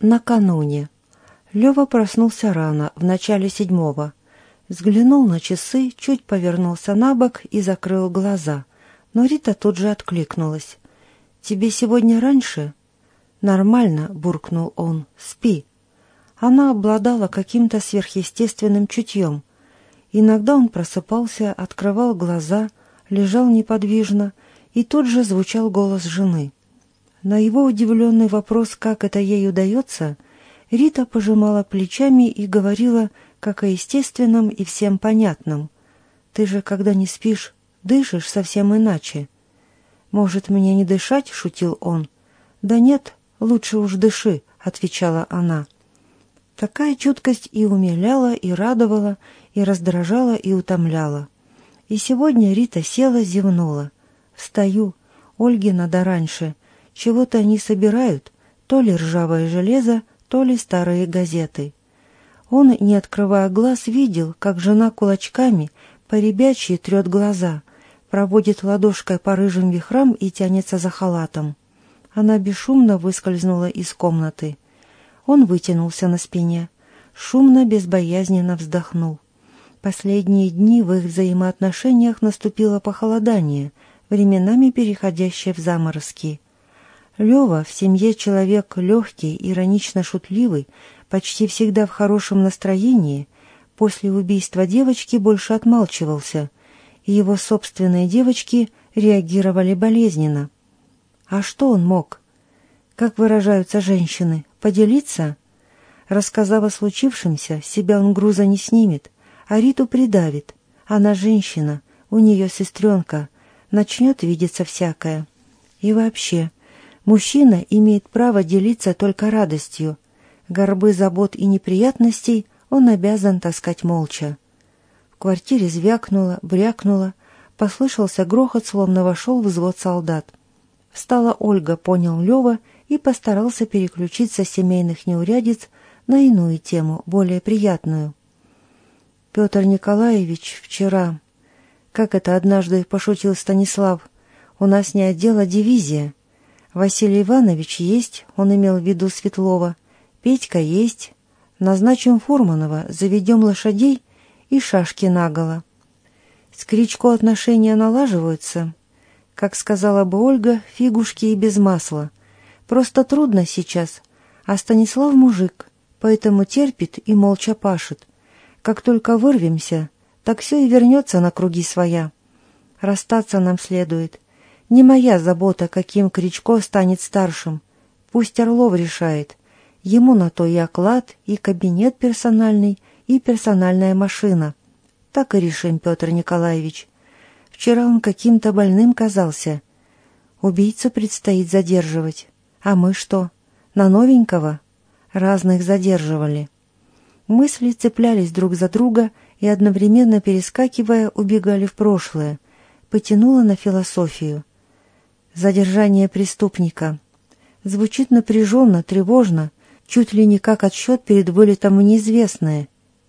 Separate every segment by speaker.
Speaker 1: Накануне. Лева проснулся рано, в начале седьмого. Взглянул на часы, чуть повернулся на бок и закрыл глаза. Но Рита тут же откликнулась. «Тебе сегодня раньше?» «Нормально», — буркнул он. «Спи». Она обладала каким-то сверхъестественным чутьем. Иногда он просыпался, открывал глаза, лежал неподвижно, и тут же звучал голос жены — на его удивленный вопрос, как это ей удается, Рита пожимала плечами и говорила, как о естественном и всем понятном. «Ты же, когда не спишь, дышишь совсем иначе». «Может, мне не дышать?» — шутил он. «Да нет, лучше уж дыши», — отвечала она. Такая чуткость и умиляла, и радовала, и раздражала, и утомляла. И сегодня Рита села, зевнула. «Встаю. Ольге надо раньше. Чего-то они собирают, то ли ржавое железо, то ли старые газеты. Он, не открывая глаз, видел, как жена кулачками по ребячьи трет глаза, проводит ладошкой по рыжим вихрам и тянется за халатом. Она бесшумно выскользнула из комнаты. Он вытянулся на спине, шумно, безбоязненно вздохнул. Последние дни в их взаимоотношениях наступило похолодание, временами переходящее в заморозки. Лева в семье человек легкий, иронично шутливый, почти всегда в хорошем настроении, после убийства девочки больше отмалчивался, и его собственные девочки реагировали болезненно. А что он мог? Как выражаются женщины, поделиться? Рассказав о случившемся, себя он груза не снимет, а Риту придавит. Она женщина, у нее сестренка, начнет видеться всякое. И вообще, Мужчина имеет право делиться только радостью. Горбы забот и неприятностей он обязан таскать молча. В квартире звякнуло, брякнуло, послышался грохот, словно вошел взвод солдат. Встала Ольга, понял Лева и постарался переключиться с семейных неурядиц на иную тему, более приятную. Петр Николаевич вчера... Как это однажды пошутил Станислав? У нас не отдел, а дивизия. Василий Иванович есть, он имел в виду Светлова. Петька есть. Назначим Фурманова, заведем лошадей и шашки наголо. С Кричко отношения налаживаются. Как сказала бы Ольга, фигушки и без масла. Просто трудно сейчас, а Станислав мужик, поэтому терпит и молча пашет. Как только вырвемся, так все и вернется на круги своя. Расстаться нам следует — не моя забота, каким Кричко станет старшим. Пусть Орлов решает. Ему на то и оклад, и кабинет персональный, и персональная машина. Так и решим, Петр Николаевич. Вчера он каким-то больным казался. Убийцу предстоит задерживать. А мы что? На новенького? Разных задерживали. Мысли цеплялись друг за друга и, одновременно перескакивая, убегали в прошлое. Потянуло на философию. Задержание преступника. Звучит напряженно, тревожно, чуть ли не как отсчет перед вылетом в неизвестное.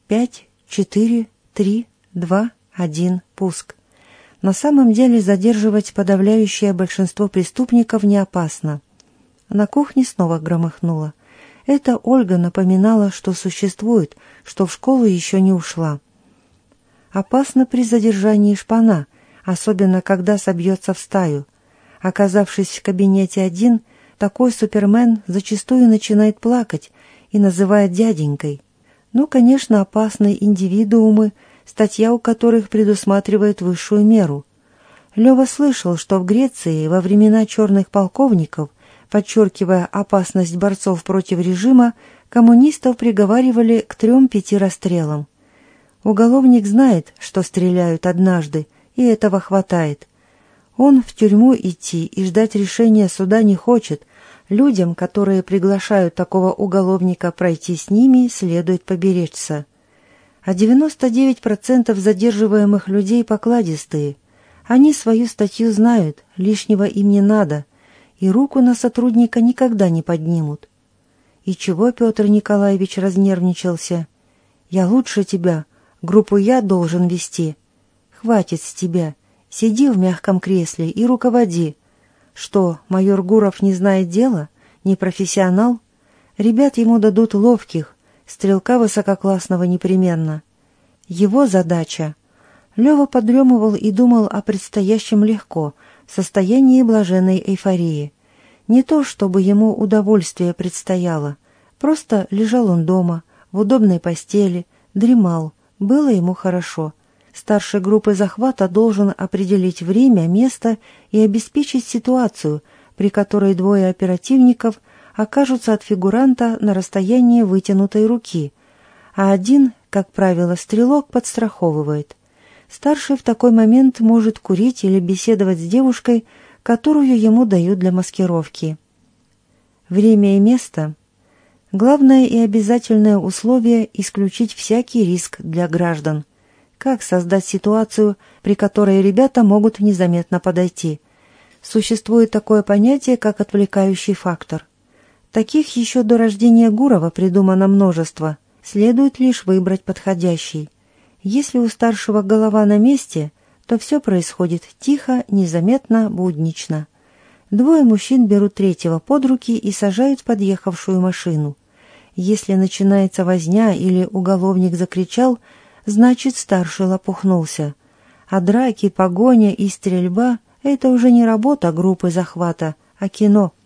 Speaker 1: Пять, четыре, три, два, один, пуск. На самом деле задерживать подавляющее большинство преступников не опасно. На кухне снова громыхнуло. Это Ольга напоминала, что существует, что в школу еще не ушла. Опасно при задержании шпана, особенно когда собьется в стаю — Оказавшись в кабинете один, такой супермен зачастую начинает плакать и называет дяденькой. Ну, конечно, опасные индивидуумы, статья у которых предусматривает высшую меру. Лева слышал, что в Греции во времена черных полковников, подчеркивая опасность борцов против режима, коммунистов приговаривали к трем-пяти расстрелам. Уголовник знает, что стреляют однажды, и этого хватает. Он в тюрьму идти и ждать решения суда не хочет. Людям, которые приглашают такого уголовника пройти с ними, следует поберечься. А 99% задерживаемых людей покладистые. Они свою статью знают, лишнего им не надо, и руку на сотрудника никогда не поднимут. И чего Петр Николаевич разнервничался? «Я лучше тебя, группу я должен вести. Хватит с тебя, Сиди в мягком кресле и руководи. Что, майор Гуров не знает дела? Не профессионал? Ребят ему дадут ловких, стрелка высококлассного непременно. Его задача. Лева подремывал и думал о предстоящем легко, в состоянии блаженной эйфории. Не то, чтобы ему удовольствие предстояло. Просто лежал он дома, в удобной постели, дремал, было ему хорошо. Старший группы захвата должен определить время, место и обеспечить ситуацию, при которой двое оперативников окажутся от фигуранта на расстоянии вытянутой руки, а один, как правило, стрелок подстраховывает. Старший в такой момент может курить или беседовать с девушкой, которую ему дают для маскировки. Время и место – главное и обязательное условие исключить всякий риск для граждан. Как создать ситуацию, при которой ребята могут незаметно подойти? Существует такое понятие, как отвлекающий фактор. Таких еще до рождения Гурова придумано множество, следует лишь выбрать подходящий. Если у старшего голова на месте, то все происходит тихо, незаметно, буднично. Двое мужчин берут третьего под руки и сажают подъехавшую машину. Если начинается возня или уголовник закричал, значит старший лопухнулся. А драки, погоня и стрельба — это уже не работа группы захвата, а кино —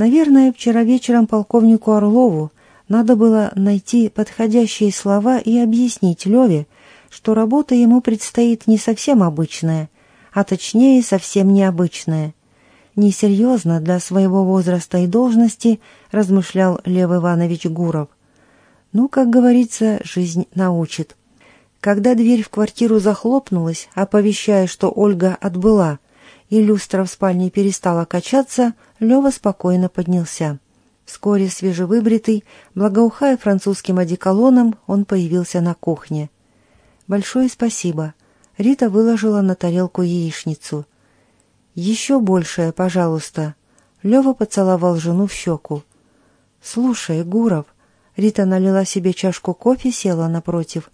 Speaker 1: Наверное, вчера вечером полковнику Орлову надо было найти подходящие слова и объяснить Леве, что работа ему предстоит не совсем обычная, а точнее совсем необычная. Несерьезно для своего возраста и должности, размышлял Лев Иванович Гуров. Ну, как говорится, жизнь научит. Когда дверь в квартиру захлопнулась, оповещая, что Ольга отбыла, и люстра в спальне перестала качаться, Лева спокойно поднялся. Вскоре свежевыбритый, благоухая французским одеколоном, он появился на кухне. «Большое спасибо». Рита выложила на тарелку яичницу. «Еще большее, пожалуйста». Лева поцеловал жену в щеку. «Слушай, Гуров...» Рита налила себе чашку кофе, села напротив.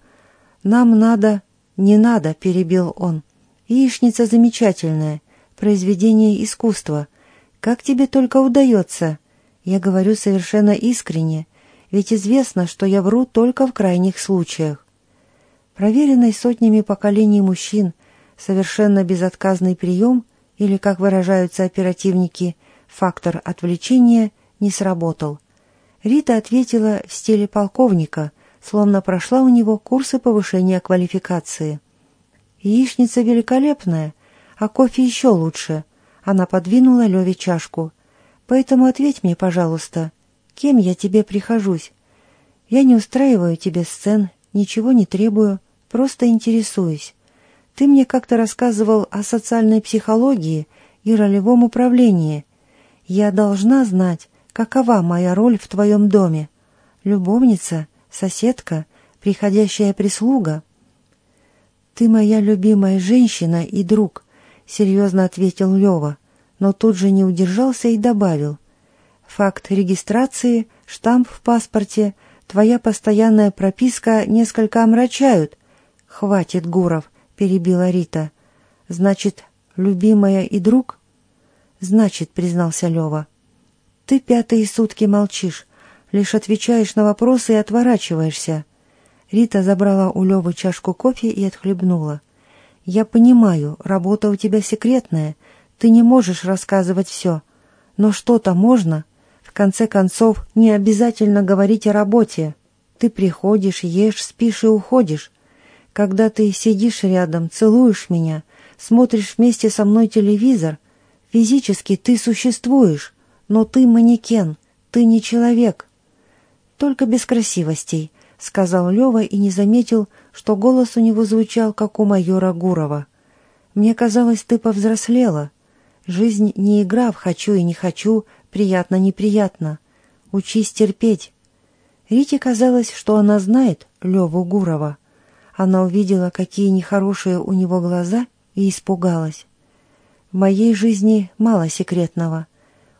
Speaker 1: «Нам надо...» «Не надо», — перебил он. «Яичница замечательная произведение искусства. Как тебе только удается? Я говорю совершенно искренне, ведь известно, что я вру только в крайних случаях. Проверенный сотнями поколений мужчин, совершенно безотказный прием, или, как выражаются оперативники, фактор отвлечения, не сработал. Рита ответила в стиле полковника, словно прошла у него курсы повышения квалификации. «Яичница великолепная, а кофе еще лучше. Она подвинула Леве чашку. Поэтому ответь мне, пожалуйста, кем я тебе прихожусь? Я не устраиваю тебе сцен, ничего не требую, просто интересуюсь. Ты мне как-то рассказывал о социальной психологии и ролевом управлении. Я должна знать, какова моя роль в твоем доме. Любовница, соседка, приходящая прислуга. Ты моя любимая женщина и друг. — серьезно ответил Лева, но тут же не удержался и добавил. «Факт регистрации, штамп в паспорте, твоя постоянная прописка несколько омрачают». «Хватит, Гуров», — перебила Рита. «Значит, любимая и друг?» «Значит», — признался Лева. «Ты пятые сутки молчишь, лишь отвечаешь на вопросы и отворачиваешься». Рита забрала у Левы чашку кофе и отхлебнула. «Я понимаю, работа у тебя секретная, ты не можешь рассказывать все. Но что-то можно. В конце концов, не обязательно говорить о работе. Ты приходишь, ешь, спишь и уходишь. Когда ты сидишь рядом, целуешь меня, смотришь вместе со мной телевизор, физически ты существуешь, но ты манекен, ты не человек. Только без красивостей, — сказал Лева и не заметил, что голос у него звучал, как у майора Гурова. «Мне казалось, ты повзрослела. Жизнь не игра в «хочу» и «не хочу», приятно-неприятно. Учись терпеть». Рите казалось, что она знает Леву Гурова. Она увидела, какие нехорошие у него глаза, и испугалась. В моей жизни мало секретного.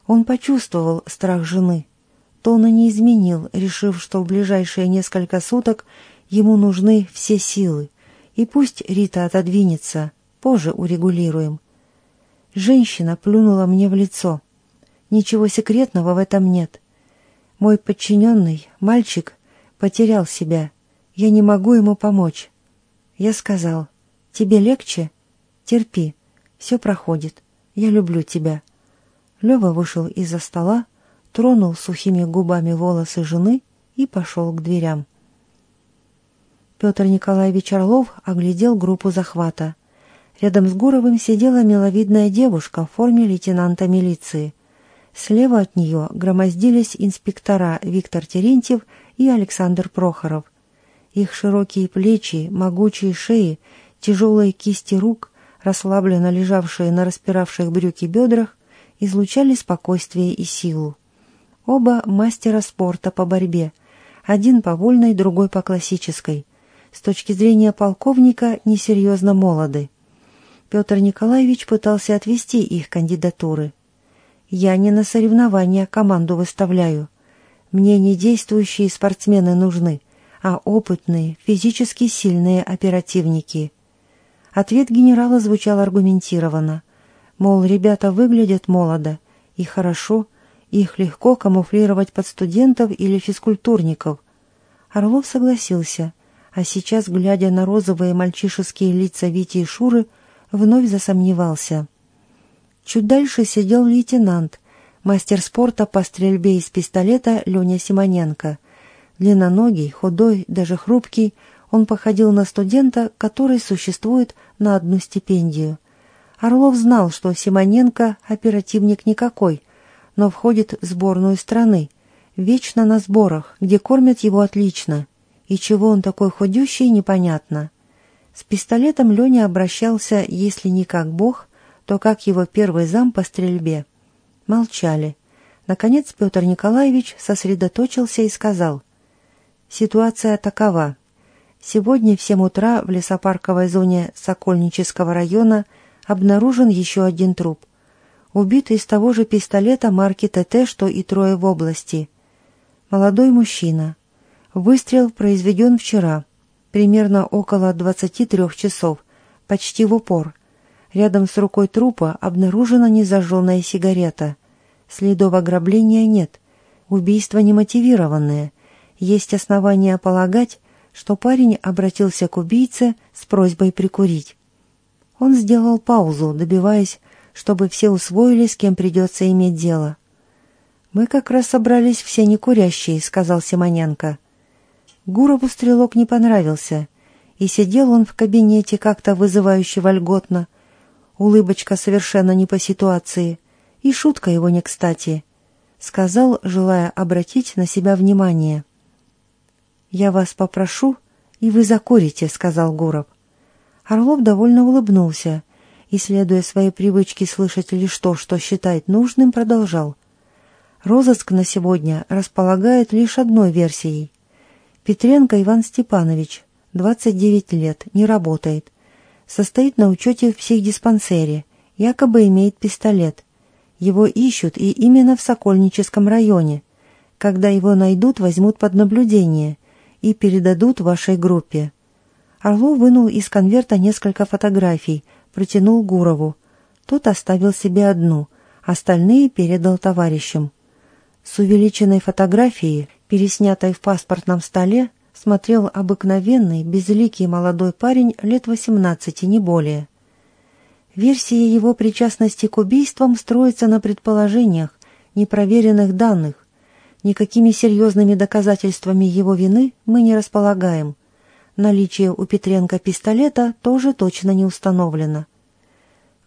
Speaker 1: Он почувствовал страх жены — Тона не изменил, решив, что в ближайшие несколько суток ему нужны все силы. И пусть Рита отодвинется, позже урегулируем. Женщина плюнула мне в лицо. Ничего секретного в этом нет. Мой подчиненный, мальчик, потерял себя. Я не могу ему помочь. Я сказал, тебе легче? Терпи, все проходит. Я люблю тебя. Лева вышел из-за стола, тронул сухими губами волосы жены и пошел к дверям. Петр Николаевич Орлов оглядел группу захвата. Рядом с Гуровым сидела миловидная девушка в форме лейтенанта милиции. Слева от нее громоздились инспектора Виктор Терентьев и Александр Прохоров. Их широкие плечи, могучие шеи, тяжелые кисти рук, расслабленно лежавшие на распиравших брюки бедрах, излучали спокойствие и силу. Оба мастера спорта по борьбе, один по вольной, другой по классической. С точки зрения полковника несерьезно молоды. Петр Николаевич пытался отвести их кандидатуры. Я не на соревнования команду выставляю. Мне не действующие спортсмены нужны, а опытные, физически сильные оперативники. Ответ генерала звучал аргументированно. Мол, ребята выглядят молодо и хорошо, их легко камуфлировать под студентов или физкультурников. Орлов согласился, а сейчас, глядя на розовые мальчишеские лица Вити и Шуры, вновь засомневался. Чуть дальше сидел лейтенант, мастер спорта по стрельбе из пистолета Леня Симоненко. Длинноногий, худой, даже хрупкий, он походил на студента, который существует на одну стипендию. Орлов знал, что Симоненко оперативник никакой, но входит в сборную страны, вечно на сборах, где кормят его отлично. И чего он такой худющий, непонятно. С пистолетом Леня обращался, если не как бог, то как его первый зам по стрельбе. Молчали. Наконец Петр Николаевич сосредоточился и сказал. «Ситуация такова. Сегодня в 7 утра в лесопарковой зоне Сокольнического района обнаружен еще один труп. Убитый из того же пистолета марки ТТ, что и трое в области. Молодой мужчина. Выстрел произведен вчера, примерно около 23 часов, почти в упор – Рядом с рукой трупа обнаружена незажженная сигарета. Следов ограбления нет. Убийство немотивированное. Есть основания полагать, что парень обратился к убийце с просьбой прикурить. Он сделал паузу, добиваясь, чтобы все усвоили, с кем придется иметь дело. «Мы как раз собрались все некурящие», — сказал Симоненко. Гурову стрелок не понравился, и сидел он в кабинете как-то вызывающе вольготно, улыбочка совершенно не по ситуации, и шутка его не кстати, сказал, желая обратить на себя внимание. «Я вас попрошу, и вы закурите», — сказал Гуров. Орлов довольно улыбнулся и, следуя своей привычке слышать лишь то, что считает нужным, продолжал. Розыск на сегодня располагает лишь одной версией. Петренко Иван Степанович, 29 лет, не работает состоит на учете в психдиспансере, якобы имеет пистолет. Его ищут и именно в Сокольническом районе. Когда его найдут, возьмут под наблюдение и передадут вашей группе. Орлов вынул из конверта несколько фотографий, протянул Гурову. Тот оставил себе одну, остальные передал товарищам. С увеличенной фотографией, переснятой в паспортном столе, смотрел обыкновенный, безликий молодой парень лет восемнадцати, не более. Версия его причастности к убийствам строится на предположениях, непроверенных данных. Никакими серьезными доказательствами его вины мы не располагаем. Наличие у Петренко пистолета тоже точно не установлено.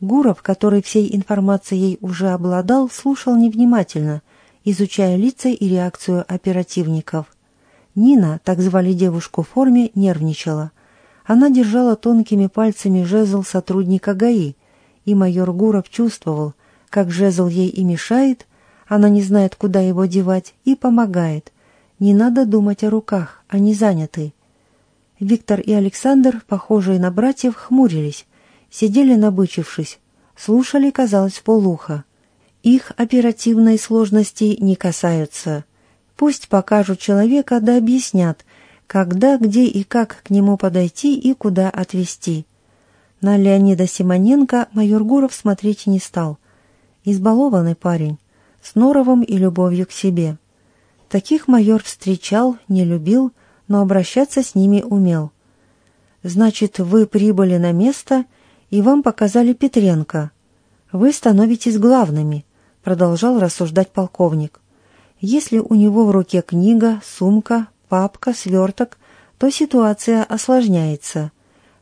Speaker 1: Гуров, который всей информацией уже обладал, слушал невнимательно, изучая лица и реакцию оперативников – Нина, так звали девушку в форме, нервничала. Она держала тонкими пальцами жезл сотрудника ГАИ, и майор Гуров чувствовал, как жезл ей и мешает, она не знает, куда его девать, и помогает. Не надо думать о руках, они заняты. Виктор и Александр, похожие на братьев, хмурились, сидели набычившись, слушали, казалось, полуха. Их оперативной сложности не касаются. Пусть покажут человека да объяснят, когда, где и как к нему подойти и куда отвезти. На Леонида Симоненко майор Гуров смотреть не стал. Избалованный парень, с норовом и любовью к себе. Таких майор встречал, не любил, но обращаться с ними умел. «Значит, вы прибыли на место, и вам показали Петренко. Вы становитесь главными», — продолжал рассуждать полковник. «Если у него в руке книга, сумка, папка, сверток, то ситуация осложняется.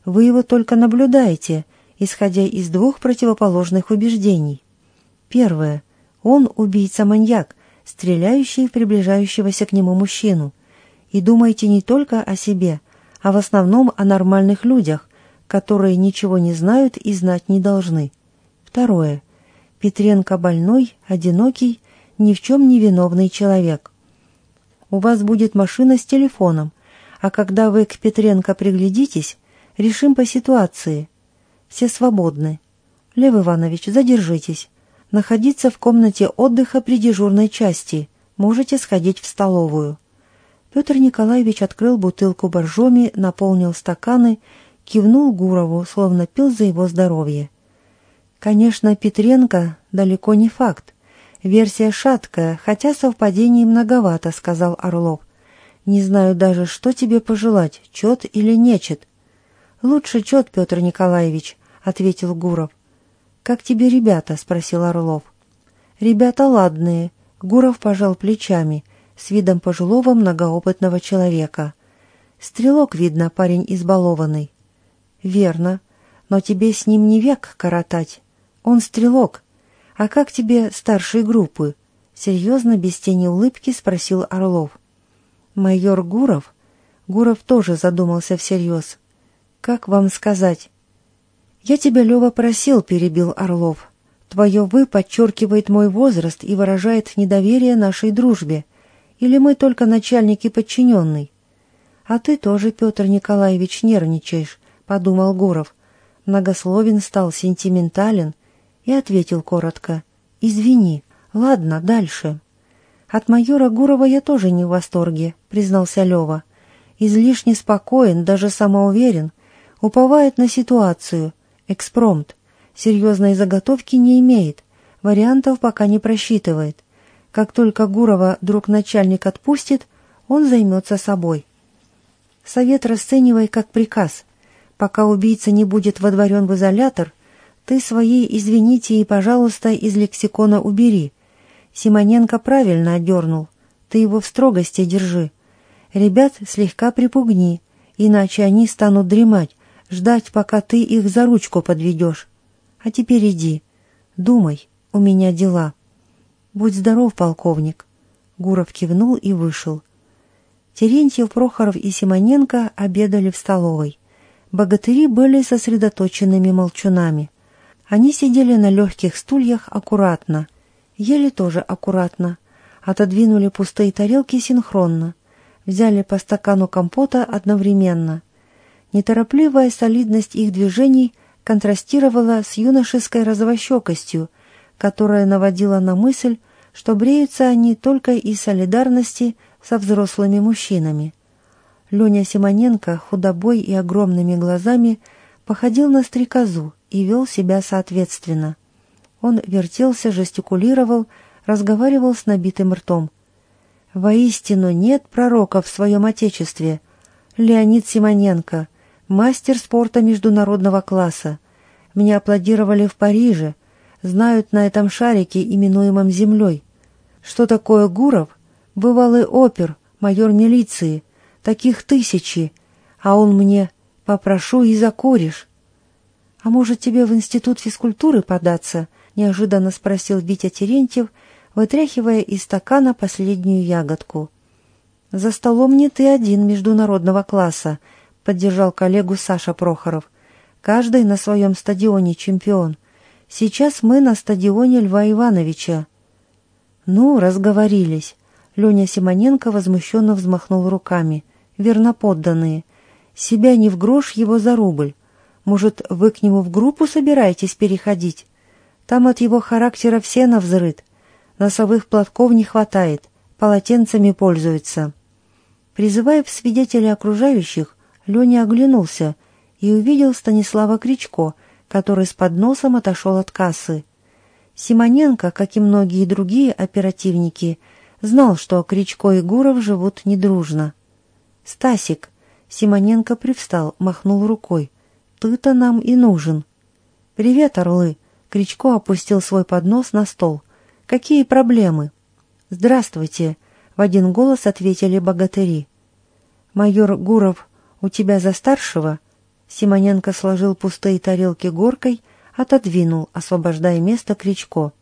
Speaker 1: Вы его только наблюдаете, исходя из двух противоположных убеждений. Первое. Он убийца-маньяк, стреляющий в приближающегося к нему мужчину. И думайте не только о себе, а в основном о нормальных людях, которые ничего не знают и знать не должны. Второе. Петренко больной, одинокий, ни в чем не виновный человек. У вас будет машина с телефоном, а когда вы к Петренко приглядитесь, решим по ситуации. Все свободны. Лев Иванович, задержитесь. Находиться в комнате отдыха при дежурной части. Можете сходить в столовую. Петр Николаевич открыл бутылку боржоми, наполнил стаканы, кивнул Гурову, словно пил за его здоровье. Конечно, Петренко далеко не факт. Версия шаткая, хотя совпадений многовато, сказал Орлов. Не знаю даже, что тебе пожелать, чет или нечет. Лучше чет, Петр Николаевич, ответил Гуров. Как тебе ребята? спросил Орлов. Ребята ладные. Гуров пожал плечами, с видом пожилого многоопытного человека. Стрелок, видно, парень избалованный. Верно, но тебе с ним не век коротать. Он стрелок. А как тебе старшие группы? Серьезно, без тени улыбки спросил Орлов. Майор Гуров? Гуров тоже задумался всерьез. Как вам сказать? Я тебя, Лева, просил, перебил Орлов. Твое «вы» подчеркивает мой возраст и выражает недоверие нашей дружбе. Или мы только начальник и подчиненный? А ты тоже, Петр Николаевич, нервничаешь, подумал Гуров. Многословен стал, сентиментален и ответил коротко. «Извини. Ладно, дальше». «От майора Гурова я тоже не в восторге», — признался Лева. «Излишне спокоен, даже самоуверен, уповает на ситуацию, экспромт, серьезной заготовки не имеет, вариантов пока не просчитывает. Как только Гурова друг начальник отпустит, он займется собой. Совет расценивай как приказ. Пока убийца не будет водворен в изолятор, ты свои «извините» и «пожалуйста» из лексикона убери. Симоненко правильно отдернул. Ты его в строгости держи. Ребят слегка припугни, иначе они станут дремать, ждать, пока ты их за ручку подведешь. А теперь иди. Думай, у меня дела. Будь здоров, полковник. Гуров кивнул и вышел. Терентьев, Прохоров и Симоненко обедали в столовой. Богатыри были сосредоточенными молчунами. Они сидели на легких стульях аккуратно, ели тоже аккуратно, отодвинули пустые тарелки синхронно, взяли по стакану компота одновременно. Неторопливая солидность их движений контрастировала с юношеской розовощекостью, которая наводила на мысль, что бреются они только из солидарности со взрослыми мужчинами. Леня Симоненко, худобой и огромными глазами, походил на стрекозу и вел себя соответственно. Он вертелся, жестикулировал, разговаривал с набитым ртом. «Воистину нет пророка в своем отечестве. Леонид Симоненко, мастер спорта международного класса. Меня аплодировали в Париже, знают на этом шарике, именуемом Землей. Что такое Гуров? Бывалый опер, майор милиции, таких тысячи, а он мне «попрошу и закуришь». «А может, тебе в институт физкультуры податься?» — неожиданно спросил Витя Терентьев, вытряхивая из стакана последнюю ягодку. «За столом не ты один международного класса», — поддержал коллегу Саша Прохоров. «Каждый на своем стадионе чемпион. Сейчас мы на стадионе Льва Ивановича». «Ну, разговорились». Леня Симоненко возмущенно взмахнул руками. «Верноподданные. Себя не в грош, его за рубль. Может, вы к нему в группу собираетесь переходить? Там от его характера все навзрыд. Носовых платков не хватает, полотенцами пользуется». Призывая в свидетели окружающих, Леня оглянулся и увидел Станислава Кричко, который с подносом отошел от кассы. Симоненко, как и многие другие оперативники, Знал, что Кричко и Гуров живут недружно. «Стасик!» Симоненко привстал, махнул рукой. «Ты-то нам и нужен». «Привет, орлы!» Кричко опустил свой поднос на стол. «Какие проблемы?» «Здравствуйте!» — в один голос ответили богатыри. «Майор Гуров, у тебя за старшего?» Симоненко сложил пустые тарелки горкой, отодвинул, освобождая место Кричко.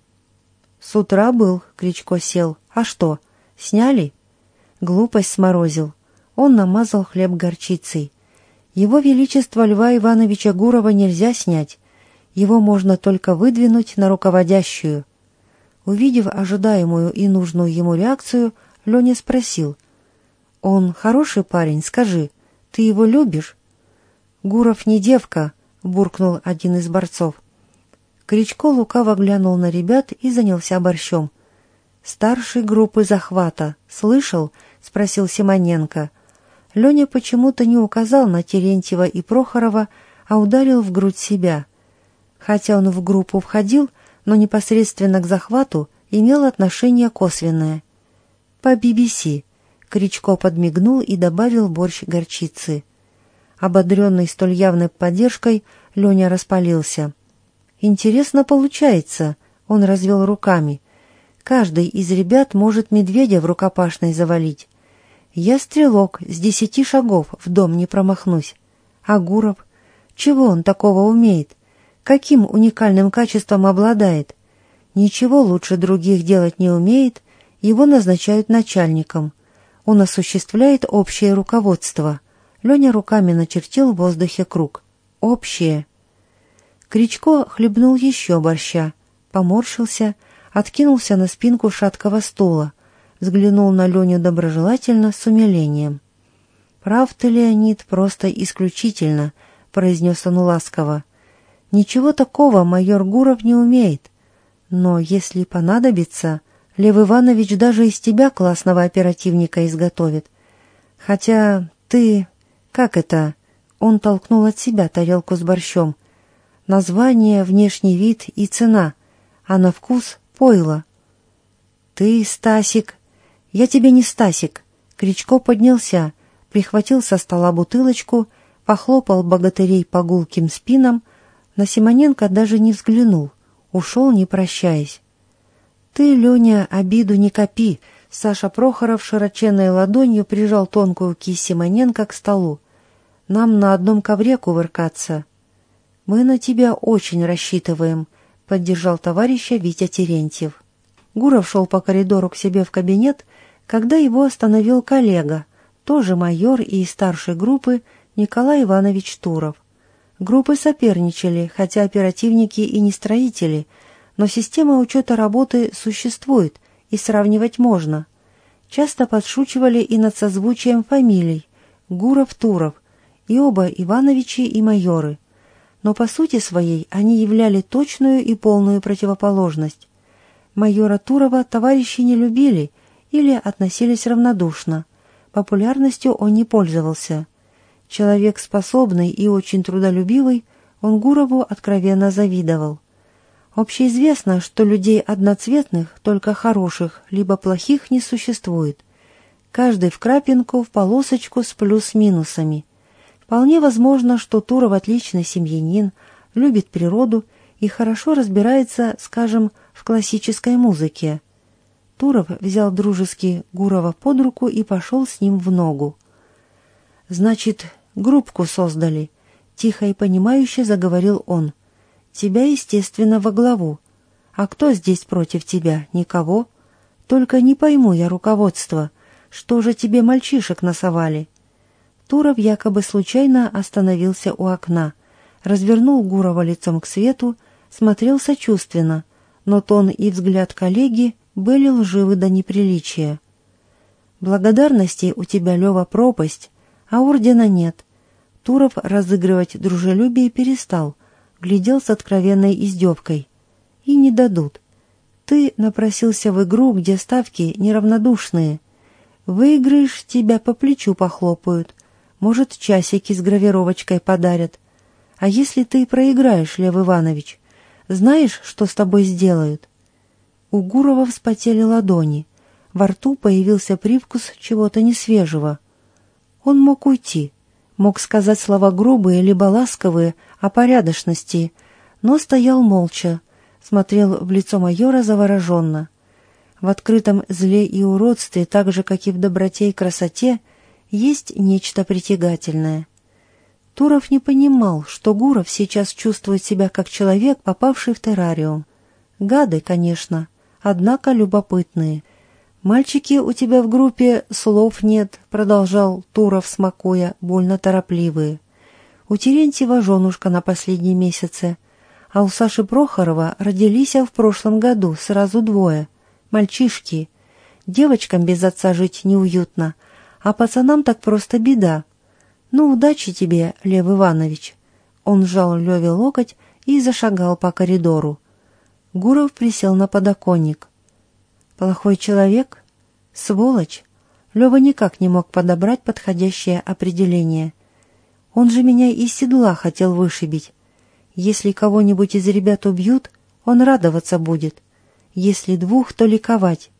Speaker 1: «С утра был», — Кричко сел. «А что, сняли?» Глупость сморозил. Он намазал хлеб горчицей. Его Величество Льва Ивановича Гурова нельзя снять. Его можно только выдвинуть на руководящую. Увидев ожидаемую и нужную ему реакцию, Леня спросил. «Он хороший парень, скажи, ты его любишь?» «Гуров не девка», — буркнул один из борцов. Кричко лукаво глянул на ребят и занялся борщом. «Старший группы захвата. Слышал?» — спросил Симоненко. Леня почему-то не указал на Терентьева и Прохорова, а ударил в грудь себя. Хотя он в группу входил, но непосредственно к захвату имел отношение косвенное. «По BBC», — Кричко подмигнул и добавил борщ горчицы. Ободренный столь явной поддержкой, Леня распалился. «Интересно получается», — он развел руками. «Каждый из ребят может медведя в рукопашной завалить. Я стрелок, с десяти шагов в дом не промахнусь. А Гуров? Чего он такого умеет? Каким уникальным качеством обладает? Ничего лучше других делать не умеет, его назначают начальником. Он осуществляет общее руководство. Леня руками начертил в воздухе круг. Общее. Кричко хлебнул еще борща, поморщился, откинулся на спинку шаткого стула взглянул на Леню доброжелательно, с умилением. «Прав ты, Леонид, просто исключительно», — произнес он ласково. «Ничего такого майор Гуров не умеет. Но если понадобится, Лев Иванович даже из тебя классного оперативника изготовит. Хотя ты... Как это?» Он толкнул от себя тарелку с борщом. «Название, внешний вид и цена, а на вкус — пойло». «Ты, Стасик, «Я тебе не Стасик!» Кричко поднялся, прихватил со стола бутылочку, похлопал богатырей по гулким спинам, на Симоненко даже не взглянул, ушел, не прощаясь. «Ты, Леня, обиду не копи!» Саша Прохоров широченной ладонью прижал тонкую кисть Симоненко к столу. «Нам на одном ковре кувыркаться». «Мы на тебя очень рассчитываем», — поддержал товарища Витя Терентьев. Гуров шел по коридору к себе в кабинет, когда его остановил коллега, тоже майор и из старшей группы Николай Иванович Туров. Группы соперничали, хотя оперативники и не строители, но система учета работы существует и сравнивать можно. Часто подшучивали и над созвучием фамилий Гуров-Туров, и оба Ивановичи и майоры. Но по сути своей они являли точную и полную противоположность. Майора Турова товарищи не любили – или относились равнодушно. Популярностью он не пользовался. Человек способный и очень трудолюбивый, он Гурову откровенно завидовал. Общеизвестно, что людей одноцветных, только хороших, либо плохих не существует. Каждый в крапинку, в полосочку с плюс-минусами. Вполне возможно, что Туров отличный семьянин, любит природу и хорошо разбирается, скажем, в классической музыке. Туров взял дружески Гурова под руку и пошел с ним в ногу. «Значит, группку создали», — тихо и понимающе заговорил он. «Тебя, естественно, во главу. А кто здесь против тебя? Никого? Только не пойму я руководство. Что же тебе мальчишек насовали?» Туров якобы случайно остановился у окна, развернул Гурова лицом к свету, смотрел сочувственно, но тон и взгляд коллеги были лживы до неприличия. Благодарности у тебя, Лева, пропасть, а ордена нет. Туров разыгрывать дружелюбие перестал, глядел с откровенной издевкой. И не дадут. Ты напросился в игру, где ставки неравнодушные. Выиграешь, тебя по плечу похлопают. Может, часики с гравировочкой подарят. А если ты проиграешь, Лев Иванович, знаешь, что с тобой сделают?» У Гурова вспотели ладони. Во рту появился привкус чего-то несвежего. Он мог уйти, мог сказать слова грубые либо ласковые о порядочности, но стоял молча, смотрел в лицо майора завороженно. В открытом зле и уродстве, так же, как и в доброте и красоте, есть нечто притягательное. Туров не понимал, что Гуров сейчас чувствует себя как человек, попавший в террариум. Гады, конечно, однако любопытные — «Мальчики, у тебя в группе слов нет», — продолжал Туров, смакуя, больно торопливые. «У Терентьева женушка на последней месяце, а у Саши Прохорова родились в прошлом году сразу двое. Мальчишки. Девочкам без отца жить неуютно, а пацанам так просто беда. Ну, удачи тебе, Лев Иванович». Он сжал Леве локоть и зашагал по коридору. Гуров присел на подоконник. Плохой человек? Сволочь? Лёва никак не мог подобрать подходящее определение. Он же меня из седла хотел вышибить. Если кого-нибудь из ребят убьют, он радоваться будет. Если двух, то ликовать.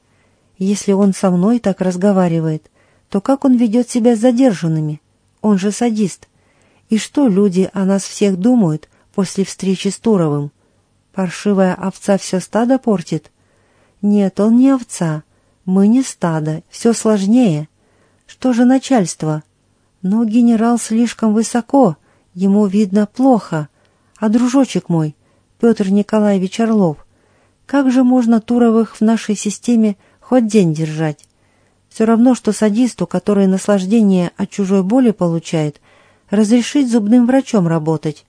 Speaker 1: Если он со мной так разговаривает, то как он ведет себя с задержанными? Он же садист. И что люди о нас всех думают после встречи с Туровым? Паршивая овца все стадо портит? Нет, он не овца. Мы не стадо. Все сложнее. Что же начальство? Но генерал слишком высоко. Ему видно плохо. А дружочек мой, Петр Николаевич Орлов, как же можно Туровых в нашей системе хоть день держать? Все равно, что садисту, который наслаждение от чужой боли получает, разрешить зубным врачом работать.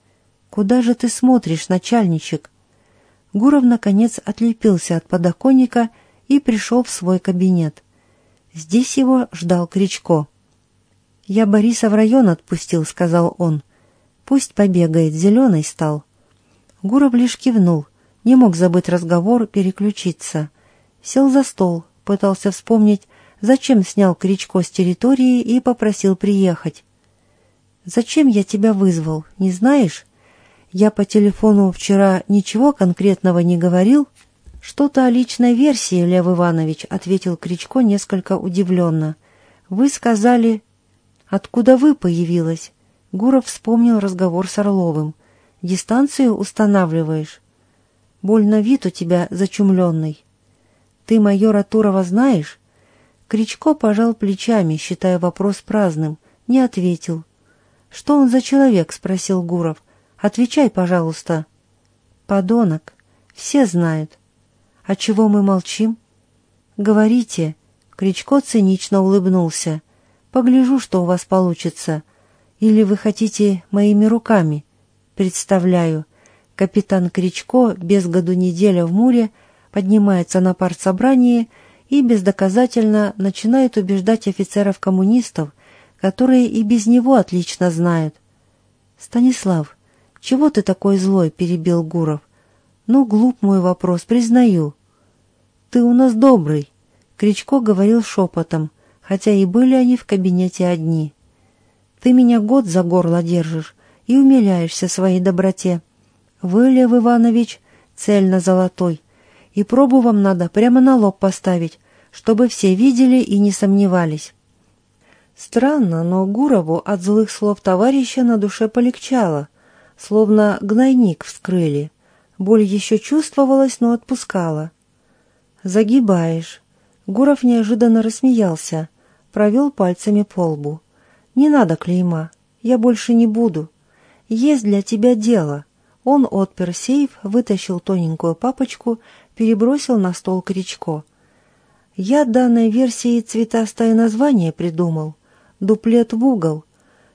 Speaker 1: Куда же ты смотришь, начальничек? Гуров, наконец, отлепился от подоконника и пришел в свой кабинет. Здесь его ждал Кричко. «Я Бориса в район отпустил», — сказал он. «Пусть побегает, зеленый стал». Гуров лишь кивнул, не мог забыть разговор, переключиться. Сел за стол, пытался вспомнить, зачем снял Кричко с территории и попросил приехать. «Зачем я тебя вызвал, не знаешь?» Я по телефону вчера ничего конкретного не говорил. Что-то о личной версии, Лев Иванович, ответил Кричко несколько удивленно. Вы сказали... Откуда вы появилась? Гуров вспомнил разговор с Орловым. Дистанцию устанавливаешь? Больно вид у тебя зачумленный. Ты майора Турова знаешь? Кричко пожал плечами, считая вопрос праздным. Не ответил. «Что он за человек?» — спросил Гуров. Отвечай, пожалуйста. Подонок. Все знают. А чего мы молчим? Говорите. Кричко цинично улыбнулся. Погляжу, что у вас получится. Или вы хотите моими руками? Представляю. Капитан Кричко без году неделя в Муре поднимается на партсобрании и бездоказательно начинает убеждать офицеров-коммунистов, которые и без него отлично знают. Станислав, «Чего ты такой злой?» — перебил Гуров. «Ну, глуп мой вопрос, признаю». «Ты у нас добрый», — Кричко говорил шепотом, хотя и были они в кабинете одни. «Ты меня год за горло держишь и умиляешься своей доброте. Вы, Лев Иванович, цельно золотой, и пробу вам надо прямо на лоб поставить, чтобы все видели и не сомневались». Странно, но Гурову от злых слов товарища на душе полегчало — словно гнойник вскрыли. Боль еще чувствовалась, но отпускала. «Загибаешь». Гуров неожиданно рассмеялся, провел пальцами по лбу. «Не надо клейма, я больше не буду. Есть для тебя дело». Он отпер сейф, вытащил тоненькую папочку, перебросил на стол крючко. «Я данной версии цветастое название придумал. Дуплет в угол.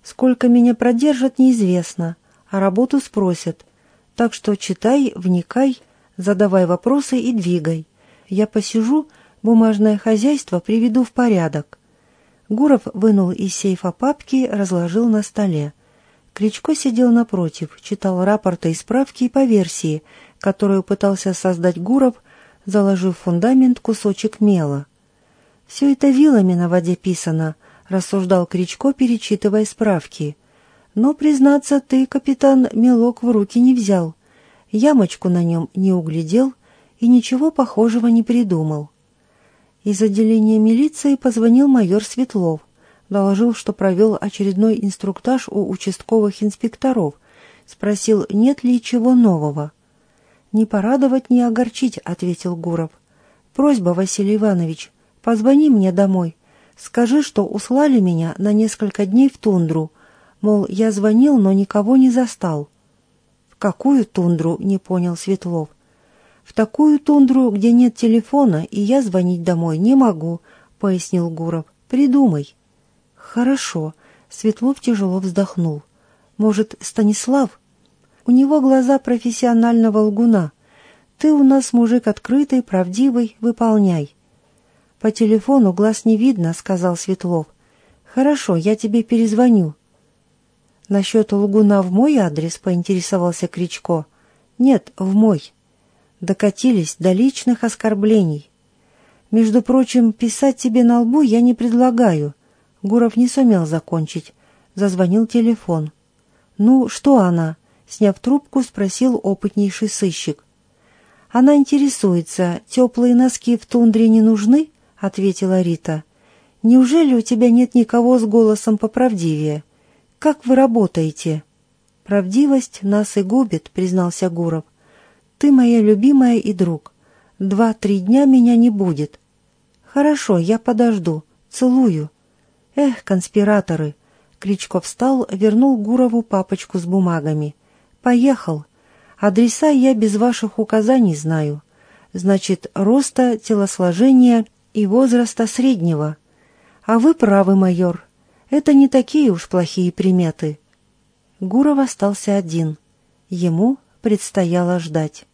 Speaker 1: Сколько меня продержат, неизвестно а работу спросят. Так что читай, вникай, задавай вопросы и двигай. Я посижу, бумажное хозяйство приведу в порядок». Гуров вынул из сейфа папки, разложил на столе. Кричко сидел напротив, читал рапорты и справки по версии, которую пытался создать Гуров, заложив фундамент кусочек мела. «Все это вилами на воде писано», — рассуждал Кричко, перечитывая справки. Но, признаться, ты, капитан, мелок в руки не взял. Ямочку на нем не углядел и ничего похожего не придумал. Из отделения милиции позвонил майор Светлов. Доложил, что провел очередной инструктаж у участковых инспекторов. Спросил, нет ли чего нового. «Не порадовать, не огорчить», — ответил Гуров. «Просьба, Василий Иванович, позвони мне домой. Скажи, что услали меня на несколько дней в тундру. Мол, я звонил, но никого не застал». «В какую тундру?» — не понял Светлов. «В такую тундру, где нет телефона, и я звонить домой не могу», — пояснил Гуров. «Придумай». «Хорошо», — Светлов тяжело вздохнул. «Может, Станислав?» «У него глаза профессионального лгуна. Ты у нас мужик открытый, правдивый, выполняй». «По телефону глаз не видно», — сказал Светлов. «Хорошо, я тебе перезвоню». «Насчет лгуна в мой адрес?» — поинтересовался Кричко. «Нет, в мой» докатились до личных оскорблений. Между прочим, писать тебе на лбу я не предлагаю. Гуров не сумел закончить. Зазвонил телефон. «Ну, что она?» — сняв трубку, спросил опытнейший сыщик. «Она интересуется, теплые носки в тундре не нужны?» — ответила Рита. «Неужели у тебя нет никого с голосом поправдивее? Как вы работаете?» «Правдивость нас и губит», — признался Гуров. Ты моя любимая и друг. Два-три дня меня не будет. Хорошо, я подожду. Целую. Эх, конспираторы. Кличко встал, вернул Гурову папочку с бумагами. Поехал. Адреса я без ваших указаний знаю. Значит, роста, телосложения и возраста среднего. А вы правы, майор. Это не такие уж плохие приметы. Гуров остался один. Ему предстояло ждать.